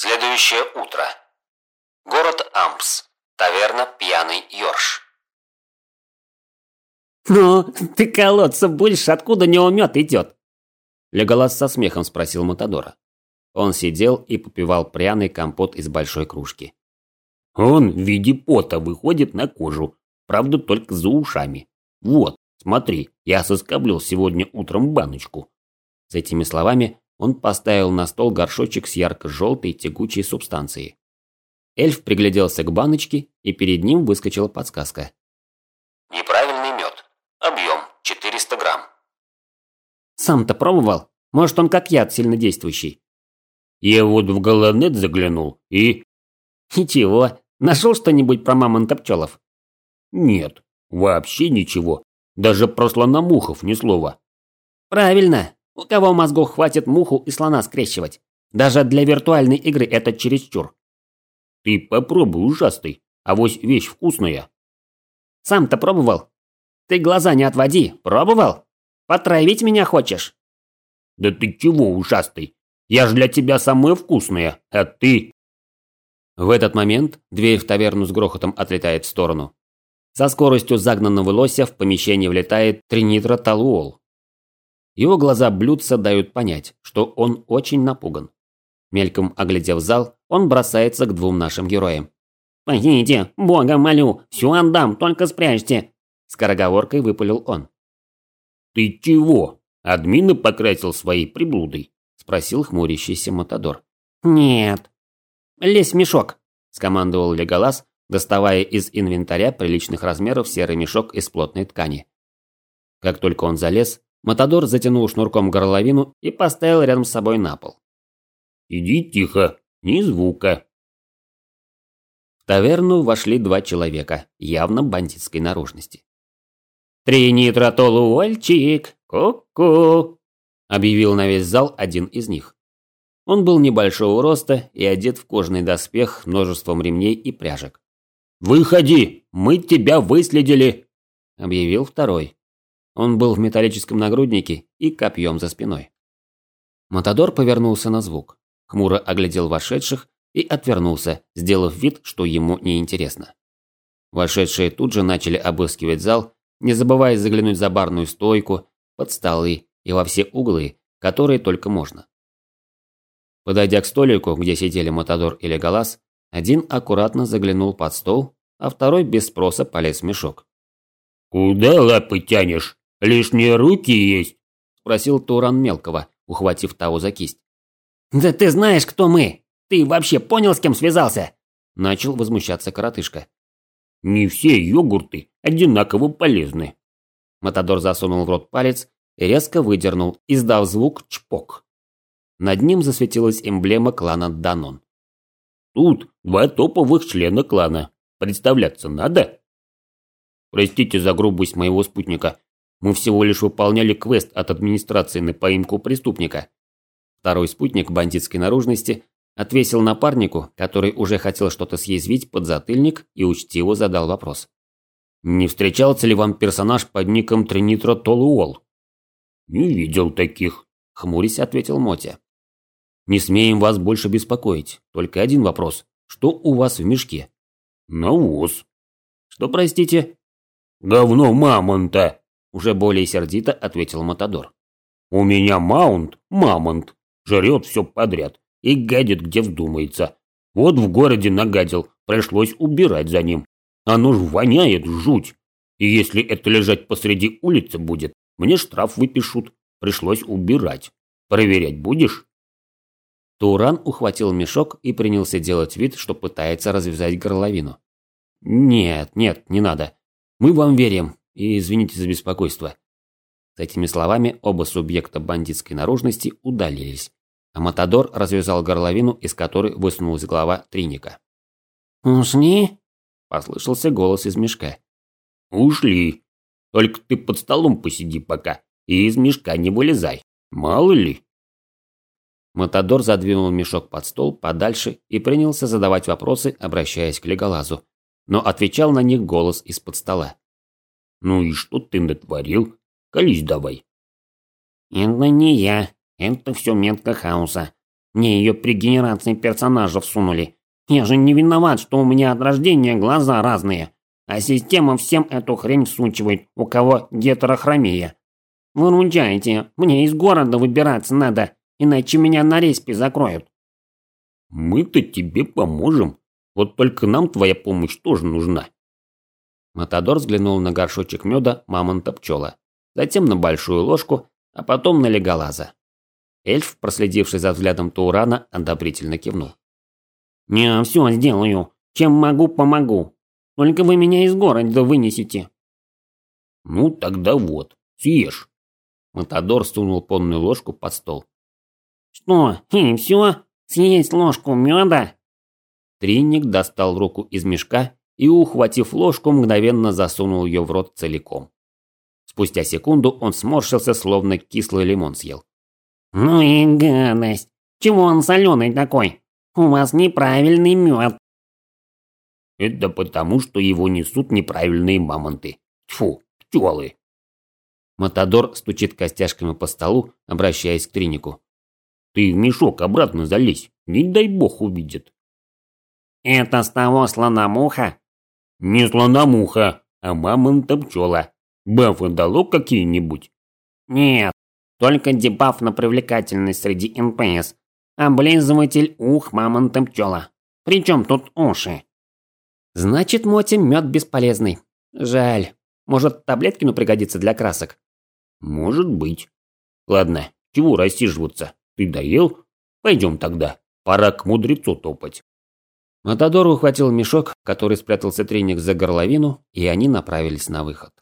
Следующее утро. Город Ампс. Таверна «Пьяный Ёрш». «Ну, ты колоться будешь, откуда неумет идет?» Леголас со смехом спросил Матадора. Он сидел и попивал пряный компот из большой кружки. «Он в виде пота выходит на кожу, правда только за ушами. Вот, смотри, я соскоблил сегодня утром баночку». С этими словами он поставил на стол горшочек с ярко-желтой тягучей субстанцией. Эльф пригляделся к баночке, и перед ним выскочила подсказка. Неправильный мед. Объем 400 грамм. Сам-то пробовал? Может, он как яд сильнодействующий? Я вот в Галанет заглянул и... Ничего. Нашел что-нибудь про мамонта-пчелов? Нет, вообще ничего. Даже про слономухов ни слова. Правильно. У кого мозгов хватит муху и слона скрещивать? Даже для виртуальной игры это чересчур. Ты попробуй, ужасный, авось вещь вкусная. Сам-то пробовал? Ты глаза не отводи, пробовал? Потравить меня хочешь? Да ты чего, ушастый? Я ж для тебя самое вкусное, а ты... В этот момент дверь в таверну с грохотом отлетает в сторону. Со скоростью загнанного лося в помещение влетает тринитротолуол. Его глаза блюдца дают понять, что он очень напуган. Мельком оглядев зал, он бросается к двум нашим героям. «Пойдите, бога молю, все отдам, только спрячьте!» Скороговоркой выпалил он. «Ты чего? Админа покрасил своей приблудой?» Спросил хмурящийся Матадор. «Нет». «Лезь в мешок!» Скомандовал Леголас, доставая из инвентаря приличных размеров серый мешок из плотной ткани. Как только он залез, Матадор затянул шнурком горловину и поставил рядом с собой на пол. «Иди тихо, ни звука». В таверну вошли два человека, явно бандитской наружности. «Тринитротолуольчик, ку-ку!» – объявил на весь зал один из них. Он был небольшого роста и одет в кожаный доспех множеством ремней и пряжек. «Выходи, мы тебя выследили!» – объявил второй. Он был в металлическом нагруднике и копьем за спиной. Матадор повернулся на звук, хмуро оглядел вошедших и отвернулся, сделав вид, что ему неинтересно. Вошедшие тут же начали обыскивать зал не забывая заглянуть за барную стойку, под столы и во все углы, которые только можно. Подойдя к столику, где сидели Матадор и Леголас, один аккуратно заглянул под стол, а второй без спроса полез в мешок. «Куда лапы тянешь? Лишние руки есть?» – спросил Туран Мелкого, ухватив того за кисть. «Да ты знаешь, кто мы! Ты вообще понял, с кем связался?» – начал возмущаться коротышка. Не все йогурты одинаково полезны. Матадор засунул в рот палец и резко выдернул, издав звук чпок. Над ним засветилась эмблема клана Данон. Тут два топовых члена клана. Представляться надо? Простите за грубость моего спутника. Мы всего лишь выполняли квест от администрации на поимку преступника. Второй спутник бандитской наружности Отвесил напарнику, который уже хотел что-то съязвить под затыльник и учтиво задал вопрос. «Не встречался ли вам персонаж под ником Тринитро Толуол?» «Не видел таких», – хмурясь ответил Мотя. «Не смеем вас больше беспокоить. Только один вопрос. Что у вас в мешке?» «Навоз». «Что, простите?» «Говно мамонта», – уже более сердито ответил Матадор. «У меня маунт, мамонт, жрет все подряд и гадит, где вздумается. Вот в городе нагадил, пришлось убирать за ним. Оно ж воняет жуть. И если это лежать посреди улицы будет, мне штраф выпишут. Пришлось убирать. Проверять будешь? Туран ухватил мешок и принялся делать вид, что пытается развязать горловину. «Нет, нет, не надо. Мы вам верим, и извините за беспокойство». С этими словами оба субъекта бандитской наружности удалились, а Матадор развязал горловину, из которой высунулась голова Триника. «Ушли?» – послышался голос из мешка. «Ушли. Только ты под столом посиди пока и из мешка не вылезай. Мало ли». Матадор задвинул мешок под стол подальше и принялся задавать вопросы, обращаясь к Леголазу. Но отвечал на них голос из-под стола. «Ну и что ты натворил? Колись давай». «Это не я», это все метка хаоса. Мне ее при генерации персонажа всунули. Я же не виноват, что у меня от рождения глаза разные. А система всем эту хрень всучивает, у кого гетерохромия. Выручайте, мне из города выбираться надо, иначе меня на респе закроют. Мы-то тебе поможем. Вот только нам твоя помощь тоже нужна. Матадор взглянул на горшочек меда мамонта пчела, затем на большую ложку, а потом на леголаза. Эльф, проследивший за взглядом Таурана, одобрительно кивнул. «Я все сделаю. Чем могу, помогу. Только вы меня из города вынесете». «Ну, тогда вот, съешь». Матадор сунул полную ложку под стол. «Что, и все? Съесть ложку меда?» Тринник достал руку из мешка и, ухватив ложку, мгновенно засунул ее в рот целиком. Спустя секунду он сморщился, словно кислый лимон съел. «Ну и гадость! Чего он соленый такой? У вас неправильный мед!» Это потому, что его несут неправильные мамонты. Тьфу, пчелы. Матадор стучит костяшками по столу, обращаясь к Тринику. Ты в мешок обратно залезь, не дай бог увидит. Это с того слономуха? Не слономуха, а мамонта пчела. Бафы дало какие-нибудь? Нет, только дебаф на привлекательность среди НПС. Облизыватель ух мамонта пчела. Причем тут уши? Значит, Моти мед бесполезный. Жаль. Может, таблеткину пригодится для красок? Может быть. Ладно, чего рассиживаться? Ты доел? Пойдем тогда. Пора к мудрецу топать. Матадор ухватил мешок, который спрятался треник за горловину, и они направились на выход.